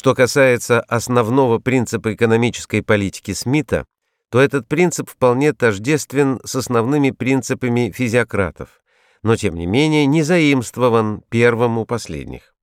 Что касается основного принципа экономической политики Смита, то этот принцип вполне тождествен с основными принципами физиократов, но тем не менее не заимствован первым у последних.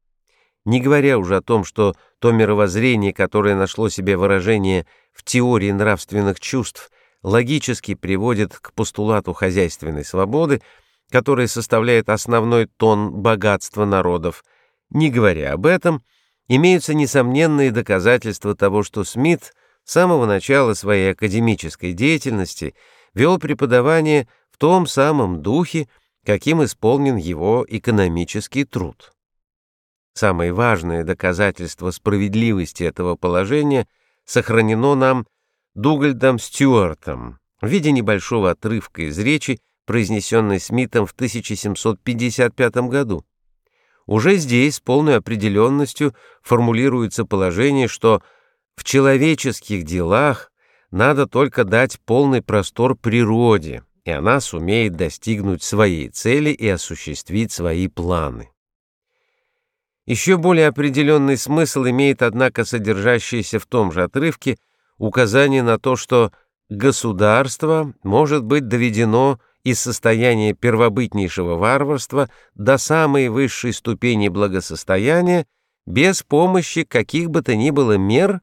Не говоря уже о том, что то мировоззрение, которое нашло себе выражение в теории нравственных чувств, логически приводит к постулату хозяйственной свободы, который составляет основной тон богатства народов. Не говоря об этом, имеются несомненные доказательства того, что Смит с самого начала своей академической деятельности вел преподавание в том самом духе, каким исполнен его экономический труд. Самое важное доказательство справедливости этого положения сохранено нам Дугальдом Стюартом в виде небольшого отрывка из речи, произнесенной Смитом в 1755 году. Уже здесь с полной определенностью формулируется положение, что в человеческих делах надо только дать полный простор природе, и она сумеет достигнуть своей цели и осуществить свои планы. Еще более определенный смысл имеет, однако, содержащийся в том же отрывке указание на то, что государство может быть доведено из состояния первобытнейшего варварства до самой высшей ступени благосостояния без помощи каких бы то ни было мер,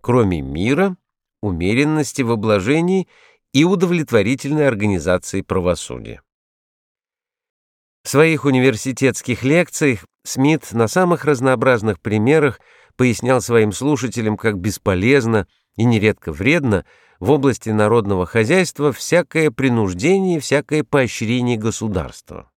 кроме мира, умеренности в обложении и удовлетворительной организации правосудия. В своих университетских лекциях Смит на самых разнообразных примерах пояснял своим слушателям, как бесполезно и нередко вредно в области народного хозяйства всякое принуждение, всякое поощрение государства.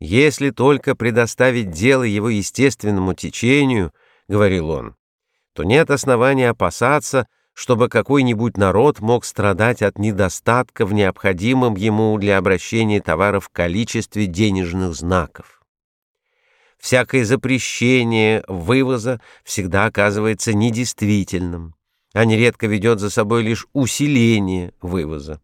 «Если только предоставить дело его естественному течению, — говорил он, — то нет основания опасаться, чтобы какой-нибудь народ мог страдать от недостатка в необходимом ему для обращения товаров количестве денежных знаков. Всякое запрещение вывоза всегда оказывается недействительным, а нередко ведет за собой лишь усиление вывоза.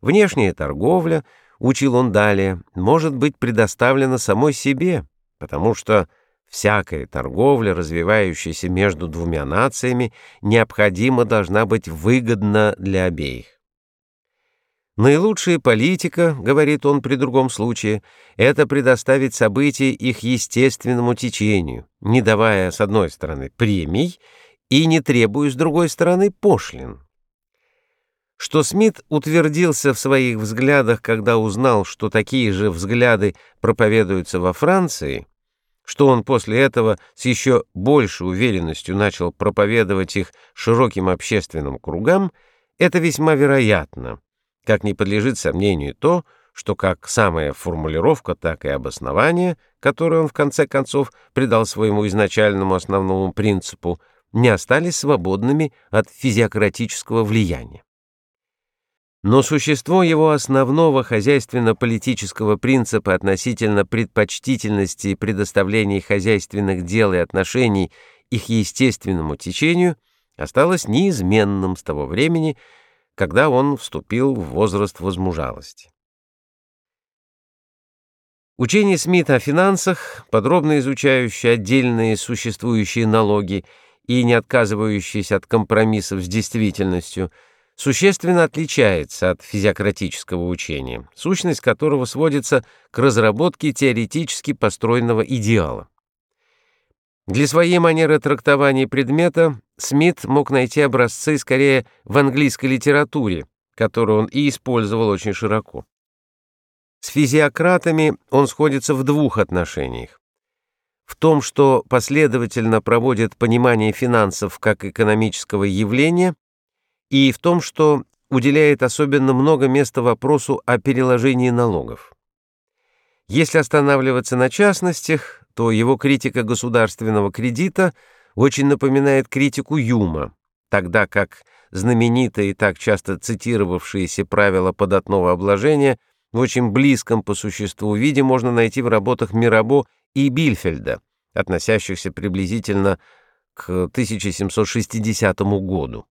Внешняя торговля, учил он далее, может быть предоставлена самой себе, потому что всякая торговля, развивающаяся между двумя нациями, необходимо должна быть выгодна для обеих. Наилучшая политика, говорит он при другом случае, это предоставить события их естественному течению, не давая с одной стороны премий и не требуя с другой стороны пошлин. Что Смит утвердился в своих взглядах, когда узнал, что такие же взгляды проповедуются во Франции, что он после этого с еще большей уверенностью начал проповедовать их широким общественным кругам, это весьма вероятно как не подлежит сомнению то, что как самая формулировка, так и обоснование, которое он в конце концов придал своему изначальному основному принципу, не остались свободными от физиократического влияния. Но существо его основного хозяйственно-политического принципа относительно предпочтительности предоставления хозяйственных дел и отношений их естественному течению осталось неизменным с того времени, когда он вступил в возраст возмужалости. Учение Смита о финансах, подробно изучающее отдельные существующие налоги и не отказывающееся от компромиссов с действительностью, существенно отличается от физиократического учения, сущность которого сводится к разработке теоретически построенного идеала. Для своей манеры трактования предмета Смит мог найти образцы скорее в английской литературе, которую он и использовал очень широко. С физиократами он сходится в двух отношениях. В том, что последовательно проводит понимание финансов как экономического явления, и в том, что уделяет особенно много места вопросу о переложении налогов. Если останавливаться на частностях, то его критика государственного кредита очень напоминает критику Юма, тогда как знаменитое и так часто цитировавшееся правило податного обложения в очень близком по существу виде можно найти в работах Мирабо и Бильфельда, относящихся приблизительно к 1760 году.